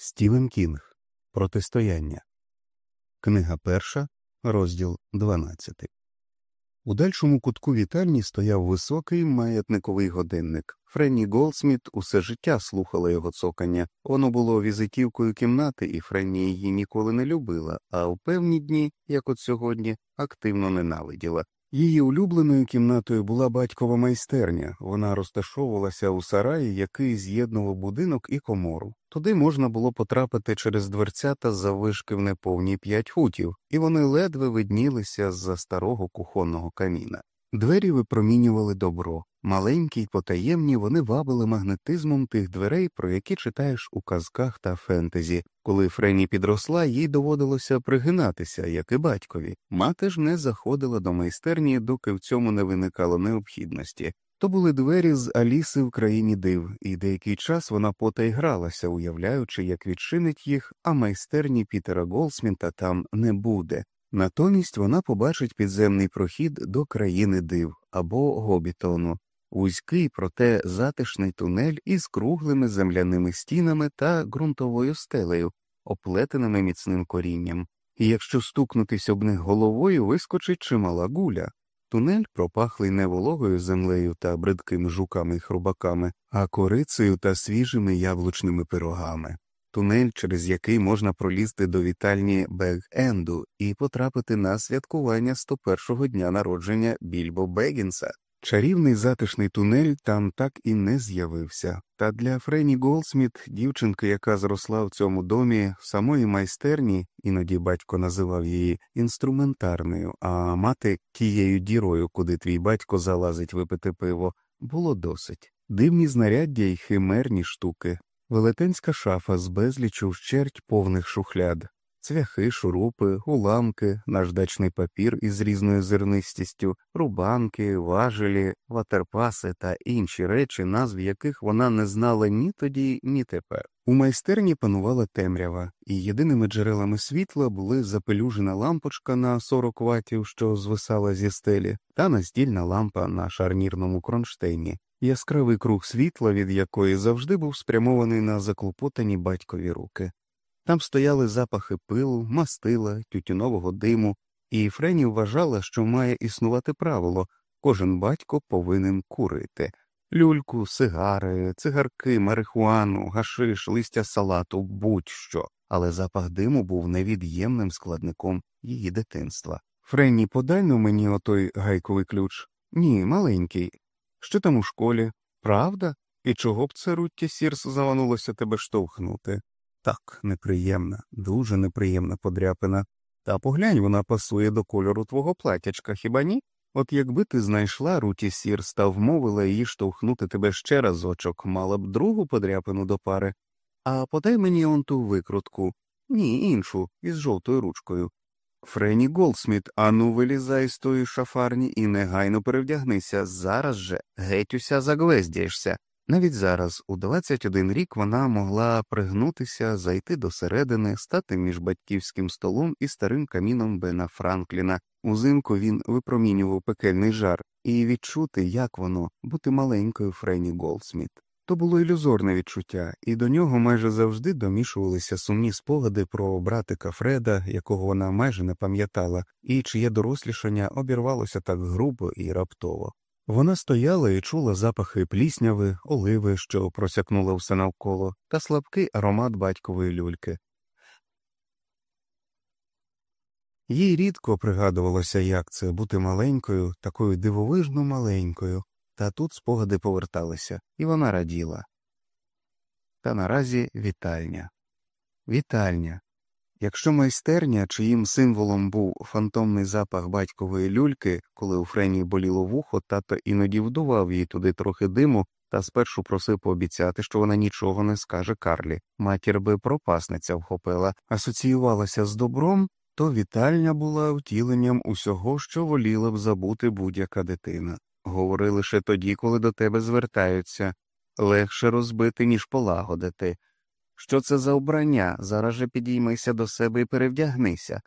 Стівен Кінг Протистояння. Книга перша, розділ 12. У дальшому кутку вітальні стояв високий маятниковий годинник. Френні Голдсміт усе життя слухала його цокання. Воно було візитівкою кімнати, і Френні її ніколи не любила, а у певні дні, як от сьогодні, активно ненавиділа. Її улюбленою кімнатою була батькова майстерня. Вона розташовувалася у сараї, який з'єднував будинок і комору. Туди можна було потрапити через дверцята заввишки в неповні п'ять футів, і вони ледве виднілися з за старого кухонного каміна. Двері випромінювали добро. Маленькі й потаємні вони вабили магнетизмом тих дверей, про які читаєш у казках та фентезі. Коли Френі підросла, їй доводилося пригинатися, як і батькові. Мати ж не заходила до майстерні, доки в цьому не виникало необхідності. То були двері з Аліси в країні див, і деякий час вона потай гралася, уявляючи, як відчинить їх, а майстерні Пітера Голсмінта там не буде. Натомість вона побачить підземний прохід до країни див або гобітону, вузький, проте затишний тунель із круглими земляними стінами та ґрунтовою стелею, оплетеними міцним корінням, і якщо стукнутись об них головою, вискочить чимала гуля. Тунель пропахлий не вологою землею та бридкими жуками й хрубаками, а корицею та свіжими яблучними пирогами тунель, через який можна пролізти до вітальні Бег-Енду і потрапити на святкування 101-го дня народження Більбо Бегінса. Чарівний затишний тунель там так і не з'явився, та для Френі Голсміт, дівчинки, яка зросла в цьому домі, самої майстерні, іноді батько називав її інструментарною, а мати тією дірою, куди твій батько залазить випити пиво, було досить. Дивні знаряддя й химерні штуки, велетенська шафа з безлічу вщерть повних шухляд, цвяхи, шурупи, уламки, наждачний папір із різною зернистістю, рубанки, важелі, ватерпаси та інші речі, назв яких вона не знала ні тоді, ні тепер. У майстерні панувала темрява, і єдиними джерелами світла були запелюжена лампочка на 40 ватів, що звисала зі стелі, та настільна лампа на шарнірному кронштейні яскравий круг світла, від якої завжди був спрямований на заклопотані батькові руки. Там стояли запахи пилу, мастила, тютюнового диму, і Френі вважала, що має існувати правило кожен батько повинен курити люльку, сигари, цигарки, марихуану, гашиш, листя салату, будь-що, але запах диму був невід'ємним складником її дитинства. Френні, подай мені отой гайковий ключ. Ні, маленький, що там у школі? Правда? І чого б це Руття Сірс заванулося тебе штовхнути? Так, неприємна, дуже неприємна подряпина. Та поглянь, вона пасує до кольору твого платячка, хіба ні? От якби ти знайшла Руті Сірс та вмовила її штовхнути тебе ще разочок, мала б другу подряпину до пари. А подай мені он ту викрутку, ні, іншу, із жовтою ручкою. Френі Голдсміт, ану вилізай з тої шафарні і негайно перевдягнися. Зараз же геть уся загвездяєшся. Навіть зараз, у 21 рік, вона могла пригнутися, зайти до середини, стати між батьківським столом і старим каміном Бена Франкліна. Узимку він випромінював пекельний жар, і відчути, як воно бути маленькою Френі Голдсміт. То було ілюзорне відчуття, і до нього майже завжди домішувалися сумні спогади про братика Фреда, якого вона майже не пам'ятала, і чиє дорослішання обірвалося так грубо і раптово. Вона стояла і чула запахи плісняви, оливи, що просякнуло все навколо, та слабкий аромат батькової люльки. Їй рідко пригадувалося, як це бути маленькою, такою дивовижно маленькою, та тут спогади поверталися, і вона раділа. Та наразі вітальня. Вітальня. Якщо майстерня, чиїм символом був фантомний запах батькової люльки, коли у Френі боліло вухо, тато іноді вдував їй туди трохи диму та спершу просив пообіцяти, що вона нічого не скаже Карлі. Матір би пропасниця вхопила, асоціювалася з добром, то вітальня була втіленням усього, що воліла б забути будь-яка дитина. Говори лише тоді, коли до тебе звертаються легше розбити, ніж полагодити. Що це за обрання? Зараз же підіймися до себе і перевдягнися.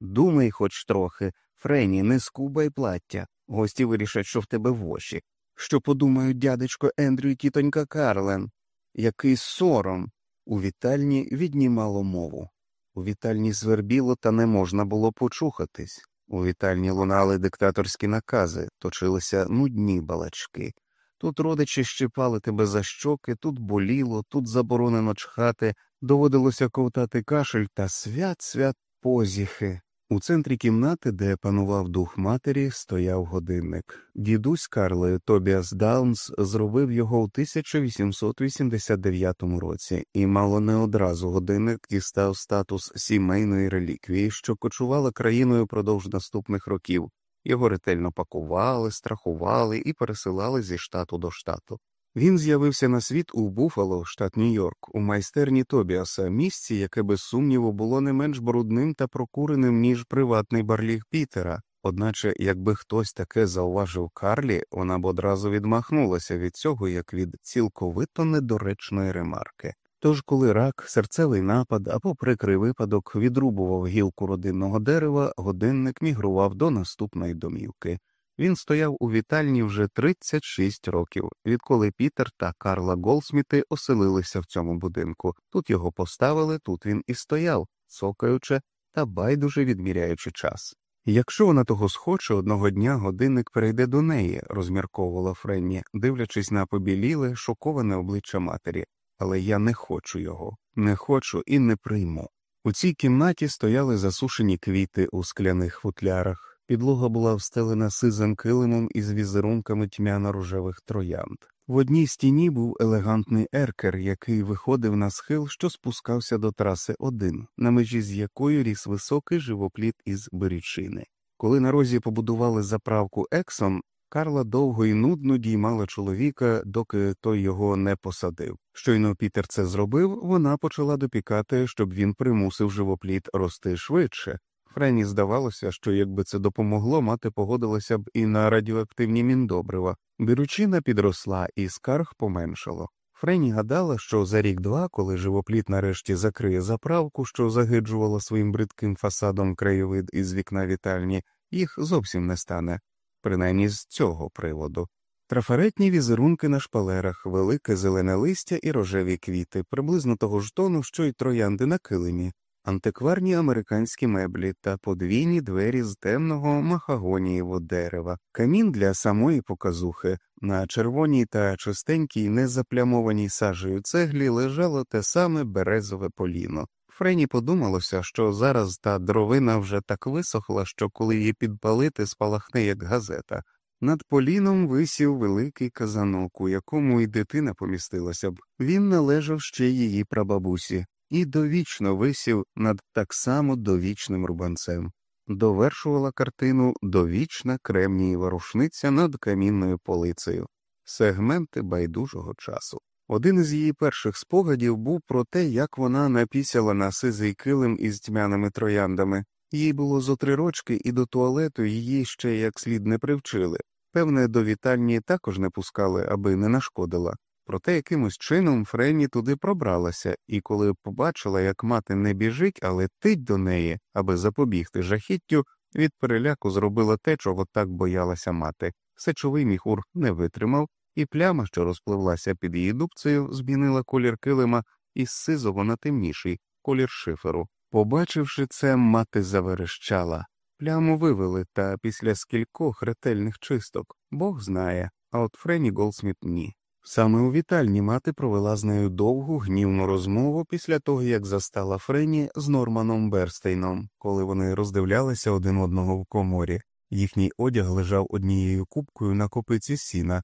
Думай хоч трохи, Френі, не скубай плаття. Гості вирішать, що в тебе воші. Що подумають дядечко Ендрю і тітонька Карлен? Який сором. У вітальні віднімало мову. У вітальні звербіло, та не можна було почухатись. У вітальні лунали диктаторські накази, точилися нудні балачки. Тут родичі щипали тебе за щоки, тут боліло, тут заборонено чхати, доводилося ковтати кашель та свят свят позіхи. У центрі кімнати, де панував дух матері, стояв годинник. Дідусь Карле Тобіас Даунс зробив його у 1889 році, і мало не одразу годинник дістав статус сімейної реліквії, що кочувала країною продовж наступних років. Його ретельно пакували, страхували і пересилали зі штату до штату. Він з'явився на світ у Буфало, штат Нью-Йорк, у майстерні Тобіаса, місці, яке без сумніву було не менш брудним та прокуреним, ніж приватний барліг Пітера. Одначе, якби хтось таке зауважив Карлі, вона б одразу відмахнулася від цього як від цілковито недоречної ремарки. Тож, коли рак, серцевий напад або прикрий випадок відрубував гілку родинного дерева, годинник мігрував до наступної домівки. Він стояв у вітальні вже 36 років, відколи Пітер та Карла Голсміти оселилися в цьому будинку. Тут його поставили, тут він і стояв, цокаючи та байдуже відміряючи час. Якщо вона того схоче, одного дня годинник перейде до неї, розмірковувала Френні, дивлячись на побіліле, шоковане обличчя матері. Але я не хочу його, не хочу і не прийму. У цій кімнаті стояли засушені квіти у скляних футлярах. Підлога була встелена сизим килимом із візерунками тьмяно рожевих троянд. В одній стіні був елегантний еркер, який виходив на схил, що спускався до траси один, на межі з якою ріс високий живопліт із берічини. Коли на розі побудували заправку Ексон, Карла довго і нудно діймала чоловіка, доки той його не посадив. Щойно Пітер це зробив, вона почала допікати, щоб він примусив живопліт рости швидше, Френі здавалося, що якби це допомогло, мати погодилася б і на радіоактивні міндобрива. Біручина підросла, і скарг поменшало. Френі гадала, що за рік-два, коли живопліт нарешті закриє заправку, що загиджувала своїм бридким фасадом краєвид із вікна вітальні, їх зовсім не стане, принаймні з цього приводу. Трафаретні візерунки на шпалерах, велике зелене листя і рожеві квіти, приблизно того ж тону, що й троянди на килимі, антикварні американські меблі та подвійні двері з темного махагонієвого дерева, камін для самої показухи. На червоній та чистенькій, незаплямованій сажею цеглі лежало те саме березове поліно. Френі подумалося, що зараз та дровина вже так висохла, що коли її підпалити, спалахне як газета. Над поліном висів великий казанок, у якому й дитина помістилася б. Він належав ще її прабабусі і довічно висів над так само довічним рубанцем, довершувала картину довічна кремнієва рушниця над камінною полицею, сегменти байдужого часу. Один із її перших спогадів був про те, як вона напісяла на сизий килим із тьмяними трояндами. Їй було зо три рочки, і до туалету її ще як слід не привчили. Певне, до вітальні також не пускали, аби не нашкодила. Проте якимось чином Френні туди пробралася, і коли побачила, як мати не біжить, а летить до неї, аби запобігти жахіттю, від переляку зробила те, чого так боялася мати. Сечовий міхур не витримав, і пляма, що розпливлася під її дубцею, змінила колір килима із сизого на темніший колір шиферу. Побачивши це, мати заверещала. Пляму вивели, та після скількох ретельних чисток Бог знає, а от Френі Голсміт ні. Саме у вітальні мати провела з нею довгу гнівну розмову після того, як застала Френі з Норманом Берстейном, коли вони роздивлялися один одного в коморі. Їхній одяг лежав однією кубкою на копиці сіна.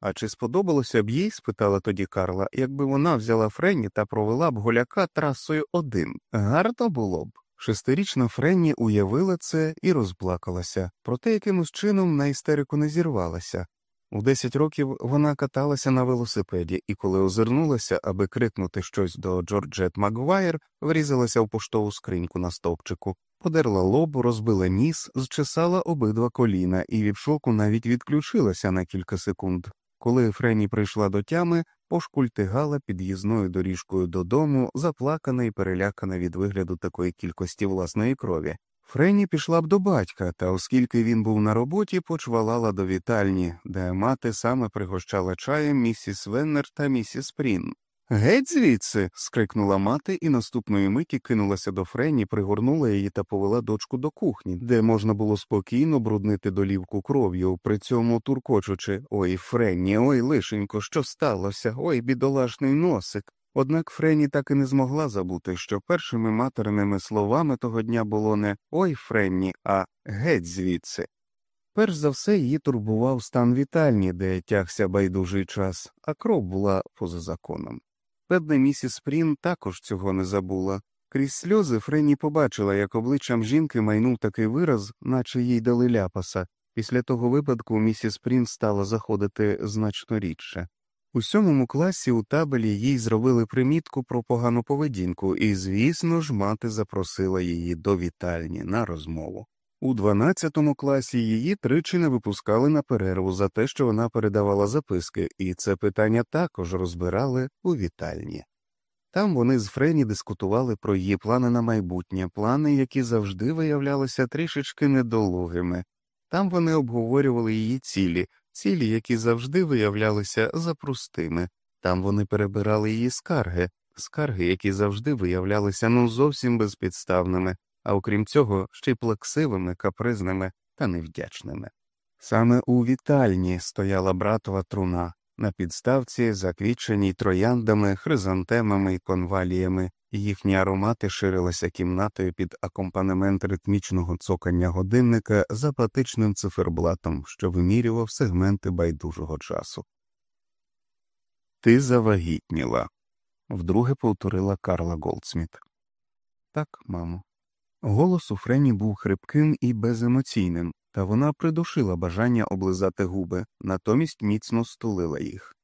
А чи сподобалося б їй, спитала тоді Карла, якби вона взяла Френі та провела б голяка трасою один? Гарно було б. Шестирічна Френні уявила це і розплакалася, проте якимось чином на істерику не зірвалася. У 10 років вона каталася на велосипеді, і коли озирнулася, аби крикнути щось до Джорджет Макгвайр, врізалася в поштову скриньку на стовпчику, подерла лоб, розбила ніс, зчесала обидва коліна і від шоку навіть відключилася на кілька секунд. Коли Френі прийшла до тями, пошкультигала під'їзною доріжкою додому, заплакана і перелякана від вигляду такої кількості власної крові. Френі пішла б до батька, та оскільки він був на роботі, почвалала до вітальні, де мати саме пригощала чаєм місіс Веннер та місіс Прін. Геть звідси. скрикнула мати і наступної миті кинулася до Френі, пригорнула її та повела дочку до кухні, де можна було спокійно бруднити долівку кров'ю, при цьому туркочучи Ой, Френні, ой, лишенько, що сталося? Ой, бідолашний носик. Однак Френі так і не змогла забути, що першими материними словами того дня було не Ой, Френні, а геть звідси. Перш за все її турбував стан вітальні, де тягся байдужий час, а кров була поза законом. Певне, місіс Прін також цього не забула. Крізь сльози Френі побачила, як обличчям жінки майнув такий вираз, наче їй дали ляпаса. Після того випадку місіс Прін стала заходити значно рідше. У сьомому класі у табелі їй зробили примітку про погану поведінку, і, звісно ж, мати запросила її до вітальні на розмову. У 12 класі її тричі не випускали на перерву за те, що вона передавала записки, і це питання також розбирали у вітальні. Там вони з Френі дискутували про її плани на майбутнє, плани, які завжди виявлялися трішечки недолугими. Там вони обговорювали її цілі, цілі, які завжди виявлялися запростими. Там вони перебирали її скарги, скарги, які завжди виявлялися ну зовсім безпідставними а окрім цього, ще й плаксивими, капризними та невдячними. Саме у вітальні стояла братова труна, на підставці, заквіченій трояндами, хризантемами і конваліями, їхні аромати ширилися кімнатою під акомпанемент ритмічного цокання годинника з апатичним циферблатом, що вимірював сегменти байдужого часу. Ти завагітніла, вдруге повторила Карла Голдсміт. Так, мамо. Голос у Френі був хрипким і беземоційним, та вона придушила бажання облизати губи, натомість міцно стулила їх.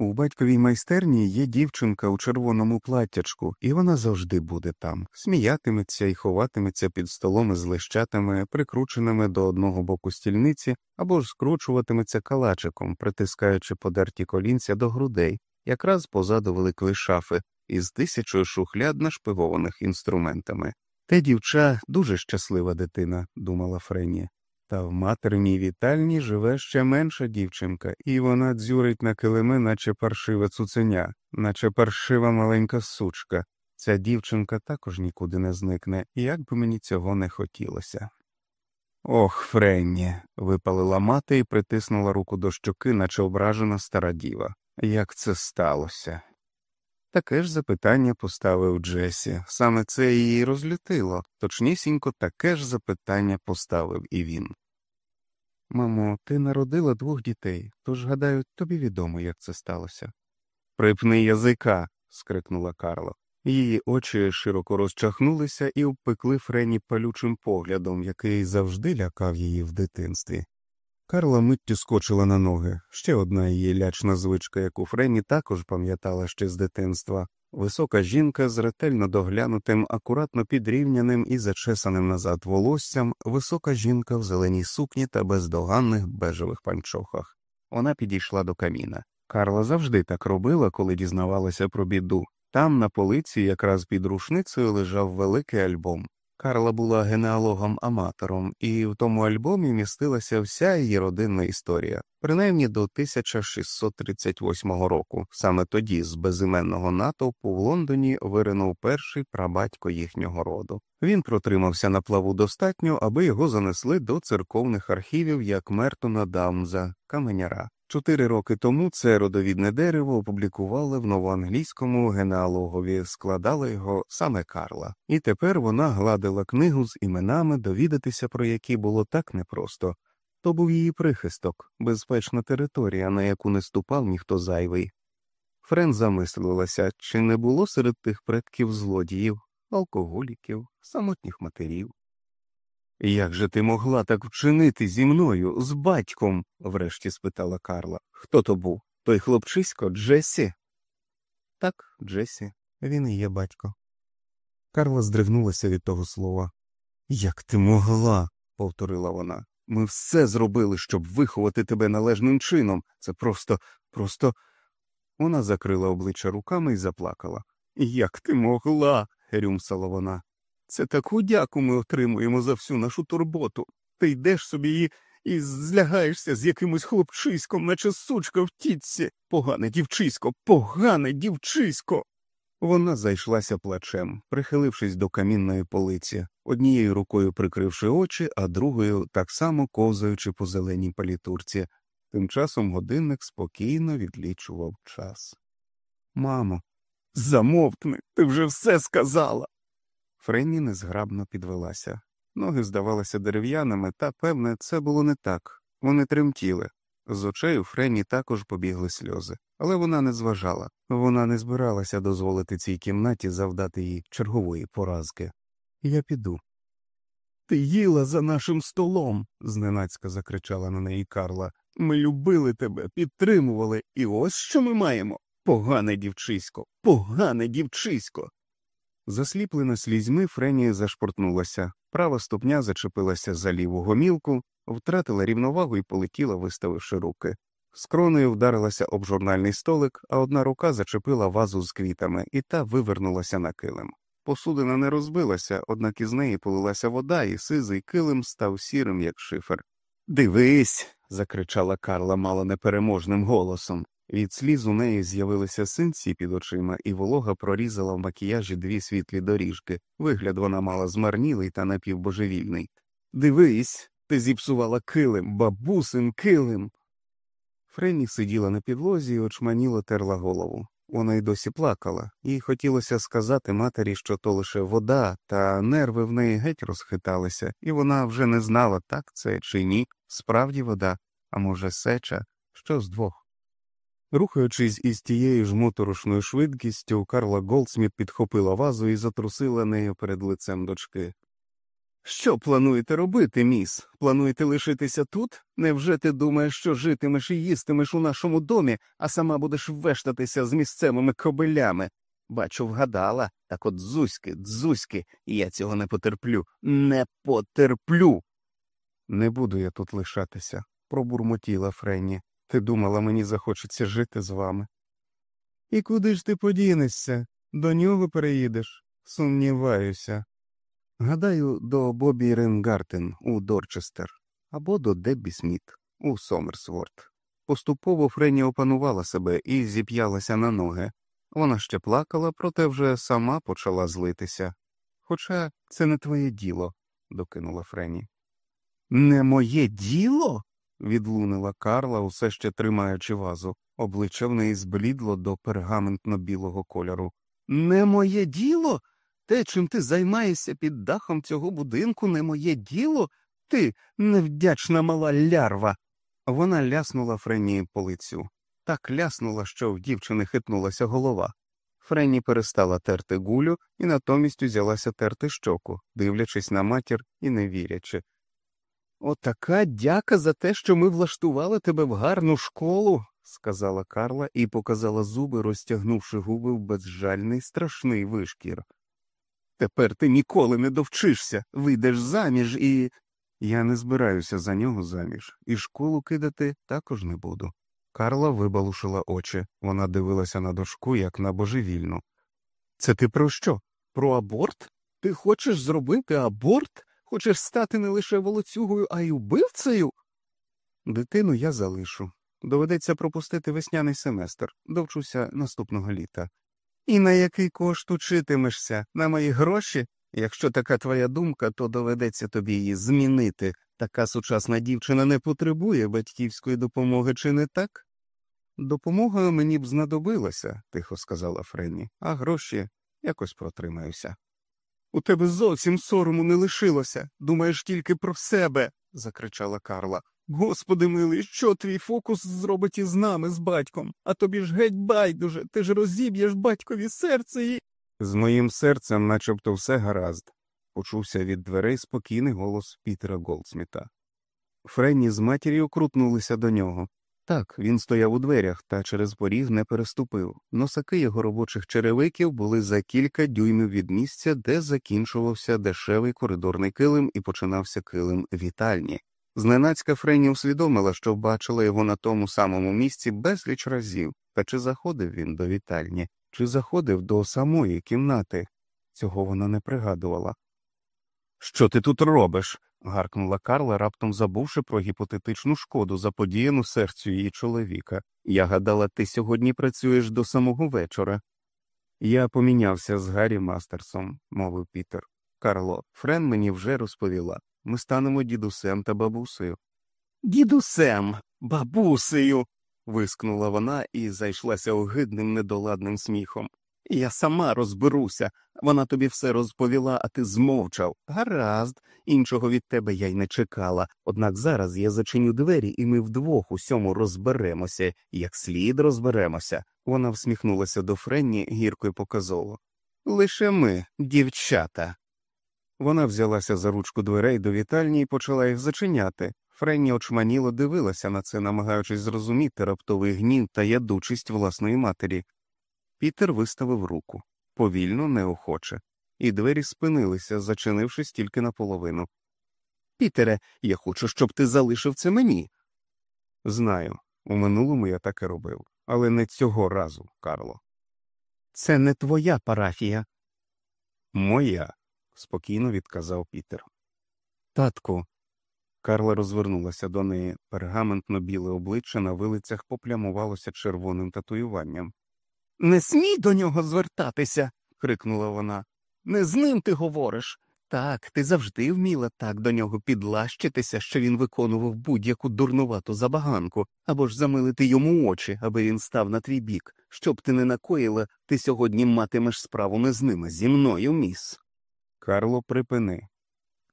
У батьковій майстерні є дівчинка у червоному платтячку, і вона завжди буде там, сміятиметься і ховатиметься під столом із лищатами, прикрученими до одного боку стільниці, або ж скручуватиметься калачиком, притискаючи подерті колінця до грудей, якраз позаду великої шафи, із тисячою шухляд нашпигованих інструментами. Те дівча дуже щаслива дитина, думала Френі. Та в материній вітальні живе ще менша дівчинка, і вона дзюрить на килими, наче паршиве цуценя, наче паршива маленька сучка. Ця дівчинка також нікуди не зникне, як би мені цього не хотілося. Ох, Френні. випалила мати і притиснула руку до щоки, наче ображена стара діва. Як це сталося? Таке ж запитання поставив Джесі, саме це її розлютило, точнісінько таке ж запитання поставив і він. Мамо, ти народила двох дітей, тож, гадаю, тобі відомо, як це сталося. Припни язика. скрикнула Карла. Її очі широко розчахнулися і обпекли Френі палючим поглядом, який завжди лякав її в дитинстві. Карла миттю скочила на ноги. Ще одна її лячна звичка, яку Френі також пам'ятала ще з дитинства. Висока жінка з ретельно доглянутим, акуратно підрівняним і зачесаним назад волоссям, висока жінка в зеленій сукні та бездоганних бежевих панчохах. Вона підійшла до каміна. Карла завжди так робила, коли дізнавалася про біду. Там, на полиці, якраз під рушницею, лежав великий альбом. Карла була генеалогом-аматором, і в тому альбомі містилася вся її родинна історія, принаймні до 1638 року. Саме тоді з безіменного натовпу в Лондоні виринув перший прабатько їхнього роду. Він протримався на плаву достатньо, аби його занесли до церковних архівів як Мертона Дамза, каменяра. Чотири роки тому це родовідне дерево опублікували в новоанглійському генеалогові, складала його саме Карла, і тепер вона гладила книгу з іменами, довідатися про які було так непросто. То був її прихисток, безпечна територія, на яку не ступав ніхто зайвий. Френ замислилася, чи не було серед тих предків злодіїв, алкоголіків, самотніх матерів. Як же ти могла так вчинити зі мною, з батьком? врешті спитала Карла. Хто то був? Той хлопчисько Джесі? Так, Джесі, він і є батько. Карла здригнулася від того слова. Як ти могла? повторила вона. Ми все зробили, щоб виховати тебе належним чином. Це просто, просто. Вона закрила обличчя руками і заплакала. Як ти могла? рюмсала вона. Це таку дяку ми отримуємо за всю нашу турботу. Ти йдеш собі і і злягаєшся з якимось хлопчиськом, наче сучка в тітці. Погане дівчисько, погане дівчисько. Вона зайшлася плачем, прихилившись до камінної полиці, однією рукою прикривши очі, а другою так само ковзаючи по зеленій палітурці. Тим часом годинник спокійно відлічував час. Мамо, замовкни, ти вже все сказала. Френні незграбно підвелася. Ноги здавалися дерев'яними, та, певне, це було не так. Вони тремтіли. З очей у Френні також побігли сльози, але вона не зважала. Вона не збиралася дозволити цій кімнаті завдати їй чергової поразки. Я піду. Ти їла за нашим столом, зненацька закричала на неї Карла. Ми любили тебе, підтримували, і ось що ми маємо. Погане дівчисько, погане дівчисько. Засліплена слізьми, Френі зашпортнулася. Права ступня зачепилася за ліву гомілку, втратила рівновагу і полетіла, виставивши руки. З кроною вдарилася об журнальний столик, а одна рука зачепила вазу з квітами, і та вивернулася на килим. Посудина не розбилася, однак із неї полилася вода, і сизий килим став сірим, як шифер. Дивись. закричала Карла мало непереможним голосом. Від сліз у неї з'явилися синці під очима, і волога прорізала в макіяжі дві світлі доріжки. Вигляд вона мала змарнілий та напівбожевільний. Дивись, ти зіпсувала килим, бабусин килим. Френні сиділа на підлозі і очманіло терла голову. Вона й досі плакала, їй хотілося сказати матері, що то лише вода, та нерви в неї геть розхиталися, і вона вже не знала, так це чи ні, справді вода, а може, сеча, що з двох. Рухаючись із тією ж моторошною швидкістю, Карла Голдсміт підхопила вазу і затрусила нею перед лицем дочки. Що плануєте робити, міс? Плануєте лишитися тут? Невже ти думаєш, що житимеш і їстимеш у нашому домі, а сама будеш вештатися з місцевими кобилями? Бачу, вгадала, так от дзузьки, дзузьки, я цього не потерплю, не потерплю. Не буду я тут лишатися, пробурмотіла Френні. Ти думала, мені захочеться жити з вами. І куди ж ти подінешся? До нього переїдеш? Сумніваюся. Гадаю, до Бобі Ренгартен у Дорчестер або до Деббі Сміт у Сомерсворт. Поступово Френі опанувала себе і зіп'ялася на ноги. Вона ще плакала, проте вже сама почала злитися. Хоча це не твоє діло, докинула Френі. Не моє діло? Відлунила Карла, усе ще тримаючи вазу. Обличчя в неї зблідло до пергаментно білого кольору. Не моє діло? Те, чим ти займаєшся під дахом цього будинку, не моє діло? Ти невдячна мала лярва. Вона ляснула Френі по лицю. Так ляснула, що в дівчини хитнулася голова. Френі перестала терти гулю і натомість узялася терти щоку, дивлячись на матір і не вірячи. Отака дяка за те, що ми влаштували тебе в гарну школу, сказала Карла і показала зуби, розтягнувши губи в безжальний страшний вишкір. Тепер ти ніколи не довчишся, вийдеш заміж і. Я не збираюся за нього заміж, і школу кидати також не буду. Карла вибалушила очі, вона дивилася на дошку, як на божевільну. Це ти про що? Про аборт? Ти хочеш зробити аборт? Хочеш стати не лише волоцюгою, а й убивцею? Дитину я залишу. Доведеться пропустити весняний семестр, довчуся наступного літа. І на який кошт учитимешся? На мої гроші? Якщо така твоя думка, то доведеться тобі її змінити. Така сучасна дівчина не потребує батьківської допомоги, чи не так? Допомога мені б знадобилася, тихо сказала Френні, а гроші якось протримаюся. У тебе зовсім сорому не лишилося. Думаєш тільки про себе, закричала Карла. Господи милий, що твій фокус зробить із нами, з батьком, а тобі ж геть байдуже, ти ж розіб'єш батькові серце і. З моїм серцем начебто все гаразд, почувся від дверей спокійний голос Пітера Голдсміта. Френні з матір'ю крутнулися до нього. Так, він стояв у дверях та через поріг не переступив. Носаки його робочих черевиків були за кілька дюймів від місця, де закінчувався дешевий коридорний килим і починався килим вітальні. Зненацька Френі усвідомила, що бачила його на тому самому місці безліч разів, та чи заходив він до вітальні, чи заходив до самої кімнати. Цього вона не пригадувала. Що ти тут робиш? Гаркнула Карла, раптом забувши про гіпотетичну шкоду, заподіяну серцю її чоловіка. Я гадала, ти сьогодні працюєш до самого вечора. Я помінявся з Гаррі Мастерсом, мовив Пітер. Карло, Френ мені вже розповіла. Ми станемо дідусем та бабусею. Дідусем, бабусею. вискнула вона і зайшлася огидним недоладним сміхом. Я сама розберуся. Вона тобі все розповіла, а ти змовчав. Гаразд, іншого від тебе я й не чекала. Однак зараз я зачиню двері, і ми вдвох усьому розберемося, як слід розберемося. Вона всміхнулася до Френні гірко й показово. Лише ми, дівчата. Вона взялася за ручку дверей до вітальні і почала їх зачиняти. Френні очманіло дивилася на це, намагаючись зрозуміти раптовий гнів та ядучість власної матері. Пітер виставив руку повільно, неохоче, і двері спинилися, зачинившись тільки наполовину. Пітере, я хочу, щоб ти залишив це мені. Знаю, у минулому я так і робив, але не цього разу, Карло. Це не твоя парафія. Моя, спокійно відказав Пітер. Татку. Карла розвернулася до неї. Пергаментно біле обличчя на вилицях поплямувалося червоним татуюванням. Не смій до нього звертатися. крикнула вона. Не з ним ти говориш. Так, ти завжди вміла так до нього підлащитися, що він виконував будь-яку дурнувату забаганку, або ж замилити йому очі, аби він став на твій бік. Щоб ти не накоїла, ти сьогодні матимеш справу не з ними, зі мною, міс. Карло, припини.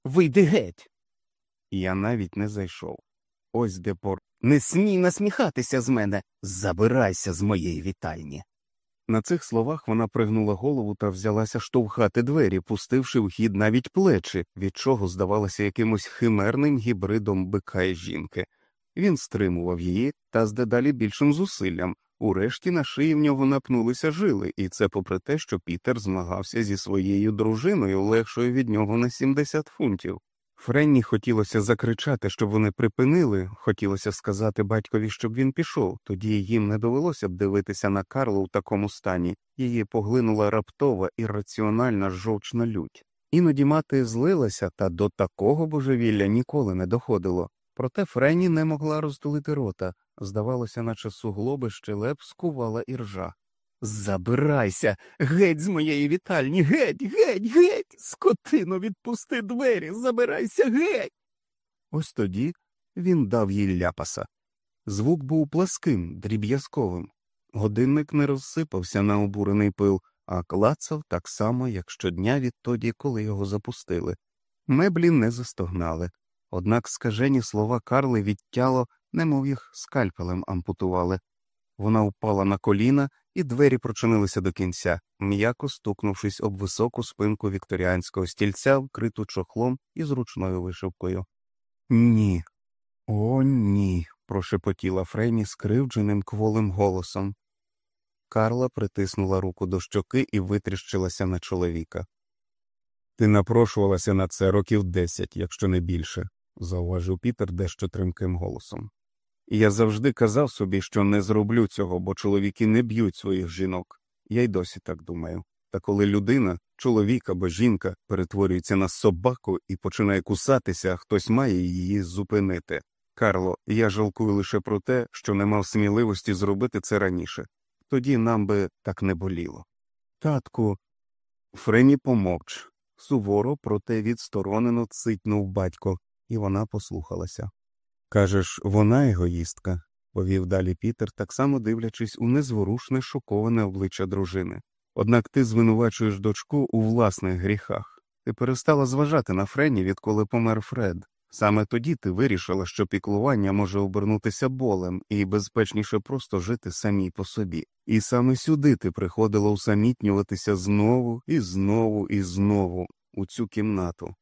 Вийди геть. Я навіть не зайшов. Ось де пор. Не смій насміхатися з мене. Забирайся з моєї вітальні. На цих словах вона пригнула голову та взялася штовхати двері, пустивши в хід навіть плечі, від чого здавалося якимось химерним гібридом бика й жінки. Він стримував її та з дедалі більшим зусиллям. Урешті на шиї в нього напнулися жили, і це попри те, що Пітер змагався зі своєю дружиною, легшою від нього на 70 фунтів. Френні хотілося закричати, щоб вони припинили, хотілося сказати батькові, щоб він пішов, тоді їм не довелося б дивитися на Карлу в такому стані, її поглинула раптова і раціональна жовчна лють. Іноді мати злилася, та до такого божевілля ніколи не доходило. Проте Френні не могла розтулити рота, здавалося, наче суглоби щелеп скувала іржа. Забирайся, геть з моєї вітальні, геть, геть, геть, скотино, відпусти двері, забирайся геть. Ось тоді він дав їй ляпаса. Звук був пласким, дріб'язковим. Годинник не розсипався на обурений пил, а клацав так само, як щодня відтоді, коли його запустили. Меблі не застогнали, однак скажені слова Карли відтяло, немов їх скальпелем ампутували. Вона впала на коліна, і двері прочинилися до кінця, м'яко стукнувшись об високу спинку вікторіанського стільця, вкриту чохлом і зручною вишивкою. Ні, о, ні. прошепотіла Фреймі скривдженим кволим голосом. Карла притиснула руку до щоки і витріщилася на чоловіка. Ти напрошувалася на це років десять, якщо не більше, зауважив Пітер дещо тримким голосом. Я завжди казав собі, що не зроблю цього, бо чоловіки не б'ють своїх жінок. Я й досі так думаю. Та коли людина, чоловік або жінка, перетворюється на собаку і починає кусатися, хтось має її зупинити. Карло, я жалкую лише про те, що не мав сміливості зробити це раніше. Тоді нам би так не боліло. Татку, Френі помовч. Суворо, проте відсторонено цитнув батько, і вона послухалася. Кажеш, вона егоїстка, повів далі Пітер, так само дивлячись у незворушне шоковане обличчя дружини. Однак ти звинувачуєш дочку у власних гріхах. Ти перестала зважати на Френі, відколи помер Фред. Саме тоді ти вирішила, що піклування може обернутися болем і безпечніше просто жити самій по собі. І саме сюди ти приходила усамітнюватися знову і знову і знову у цю кімнату.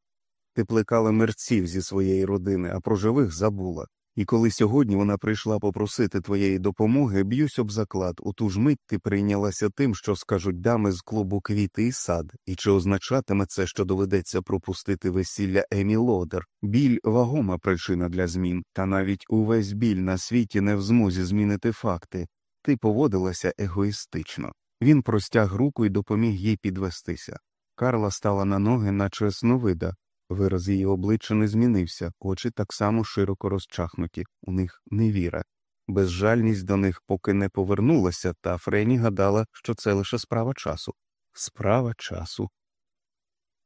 Ти плекала мерців зі своєї родини, а про живих забула. І коли сьогодні вона прийшла попросити твоєї допомоги, б'юсь об заклад, у ту ж мить ти прийнялася тим, що скажуть дами з клубу квіти і сад, і чи означатиме це, що доведеться пропустити весілля Емі Лодер? Біль вагома причина для змін, та навіть увесь біль на світі не в змозі змінити факти. Ти поводилася егоїстично. Він простяг руку і допоміг їй підвестися. Карла стала на ноги, наче сновида, Вираз її обличчя не змінився, очі так само широко розчахнуті, у них невіра. Безжальність до них поки не повернулася, та Френі гадала, що це лише справа часу. Справа часу.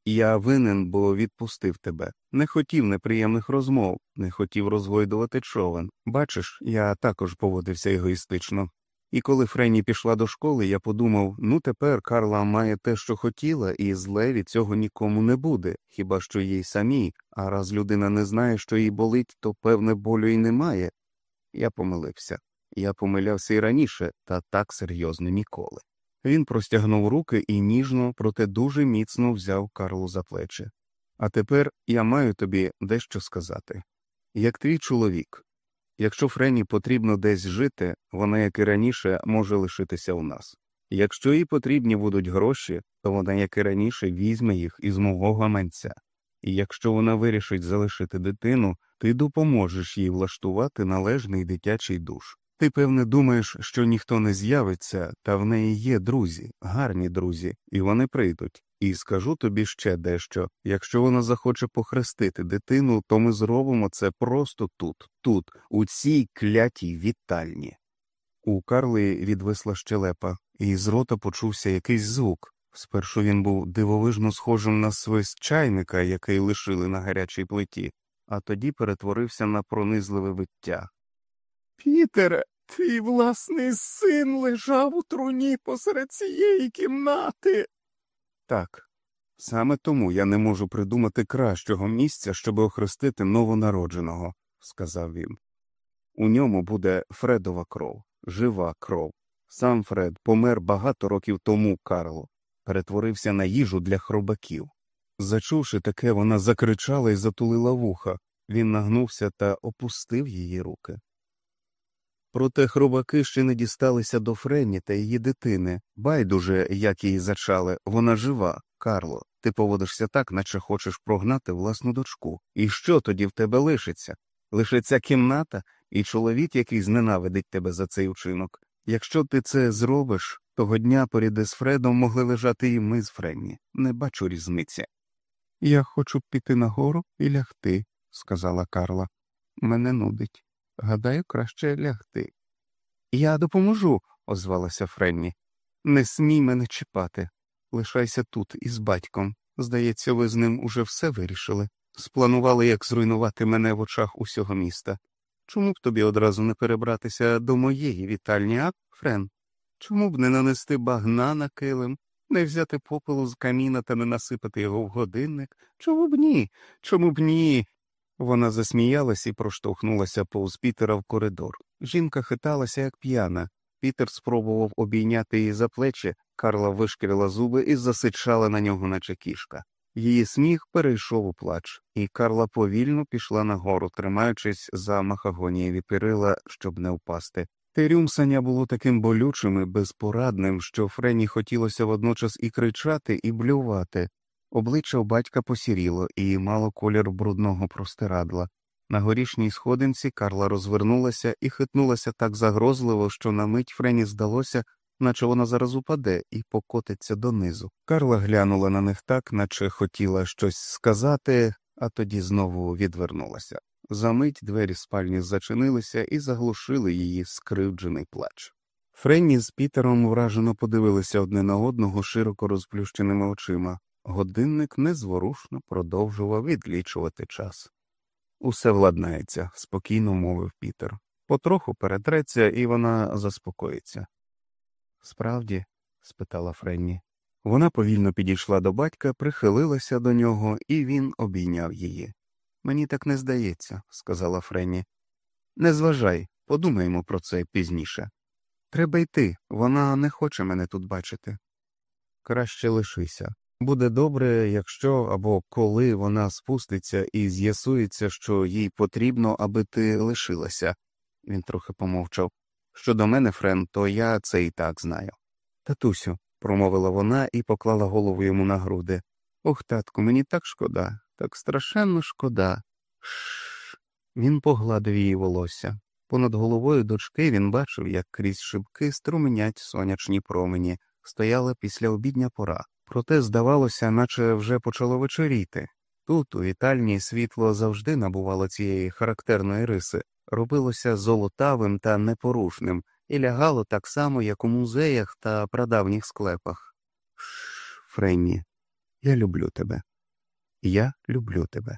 Я винен, бо відпустив тебе. Не хотів неприємних розмов, не хотів розгойдувати човен. Бачиш, я також поводився егоїстично. І коли Френі пішла до школи, я подумав ну тепер Карла має те, що хотіла, і зле від цього нікому не буде, хіба що їй самій, а раз людина не знає, що їй болить, то певне болю й немає. Я помилився. Я помилявся і раніше, та так серйозно ніколи. Він простягнув руки і ніжно, проте дуже міцно взяв Карлу за плечі. А тепер я маю тобі дещо сказати. Як твій чоловік, якщо Френі потрібно десь жити, вона, як і раніше, може лишитися у нас. Якщо їй потрібні будуть гроші, то вона, як і раніше, візьме їх із мого гаманця. І якщо вона вирішить залишити дитину, ти допоможеш їй влаштувати належний дитячий душ. Ти, певне, думаєш, що ніхто не з'явиться, та в неї є друзі, гарні друзі, і вони прийдуть. І скажу тобі ще дещо якщо вона захоче похрестити дитину, то ми зробимо це просто тут, тут, у цій клятій вітальні. У Карли відвисла щелепа, і з рота почувся якийсь звук. Спершу він був дивовижно схожим на свист чайника, який лишили на гарячій плиті, а тоді перетворився на пронизливе виття. Пітере, твій власний син лежав у труні посеред цієї кімнати. Так, саме тому я не можу придумати кращого місця, щоб охрестити новонародженого, сказав він. У ньому буде Фредова кров, жива кров. Сам Фред помер багато років тому, Карло, перетворився на їжу для хробаків. Зачувши таке, вона закричала і затулила вуха. Він нагнувся та опустив її руки. Проте хробаки ще не дісталися до Френні та її дитини. Байдуже, як її зачали, вона жива, Карло. Ти поводишся так, наче хочеш прогнати власну дочку. І що тоді в тебе лишиться? Лишиться кімната і чоловік, який зненавидить тебе за цей учинок. Якщо ти це зробиш, того дня поряд із Фредом могли лежати і ми з Френні. Не бачу різниці. Я хочу піти нагору і лягти, сказала Карла. Мене нудить. Гадаю, краще лягти. Я допоможу, озвалася Френні. Не смій мене чіпати. Лишайся тут із батьком. Здається, ви з ним уже все вирішили. Спланували, як зруйнувати мене в очах усього міста. Чому б тобі одразу не перебратися до моєї вітальні, а, Френ? Чому б не нанести багна на килим, не взяти попелу з каміна та не насипати його в годинник? Чому б ні? Чому б ні? Вона засміялась і проштовхнулася повз Пітера в коридор. Жінка хиталася, як п'яна. Пітер спробував обійняти її за плечі, Карла вишкірила зуби і засичала на нього, наче кішка. Її сміх перейшов у плач, і Карла повільно пішла нагору, тримаючись за махагонієві перила, щоб не впасти. Те рюмсання було таким болючим і безпорадним, що Френі хотілося водночас і кричати, і блювати. Обличчя у батька посіріло і мало колір брудного простирадла. На горішній сходинці Карла розвернулася і хитнулася так загрозливо, що на мить Френі здалося, наче вона зараз упаде і покотиться донизу. Карла глянула на них так, наче хотіла щось сказати, а тоді знову відвернулася. Замить двері спальні зачинилися і заглушили її скривджений плач. Френні з Пітером вражено подивилися одне на одного широко розплющеними очима. Годинник незворушно продовжував відлічувати час. Усе владнається, спокійно мовив Пітер. Потроху перетреться, і вона заспокоїться. Справді? спитала Френні. Вона повільно підійшла до батька, прихилилася до нього, і він обійняв її. Мені так не здається, сказала Френні. Не зважай, подумаємо про це пізніше. Треба йти, вона не хоче мене тут бачити. Краще лишися. Буде добре, якщо або коли вона спуститься і з'ясується, що їй потрібно, аби ти лишилася. Він трохи помовчав. Щодо мене, Френ, то я це і так знаю. Татусю, промовила вона і поклала голову йому на груди. Ох, татку, мені так шкода, так страшенно шкода. Шш. Він погладив її волосся. Понад головою дочки він бачив, як крізь шибки струменять сонячні промені, стояла після обідня пора. Проте здавалося, наче вже почало вечеріти. Тут, у вітальні, світло завжди набувало цієї характерної риси, робилося золотавим та непорушним і лягало так само, як у музеях та прадавніх склепах. Шш, Френні, я люблю тебе. Я люблю тебе.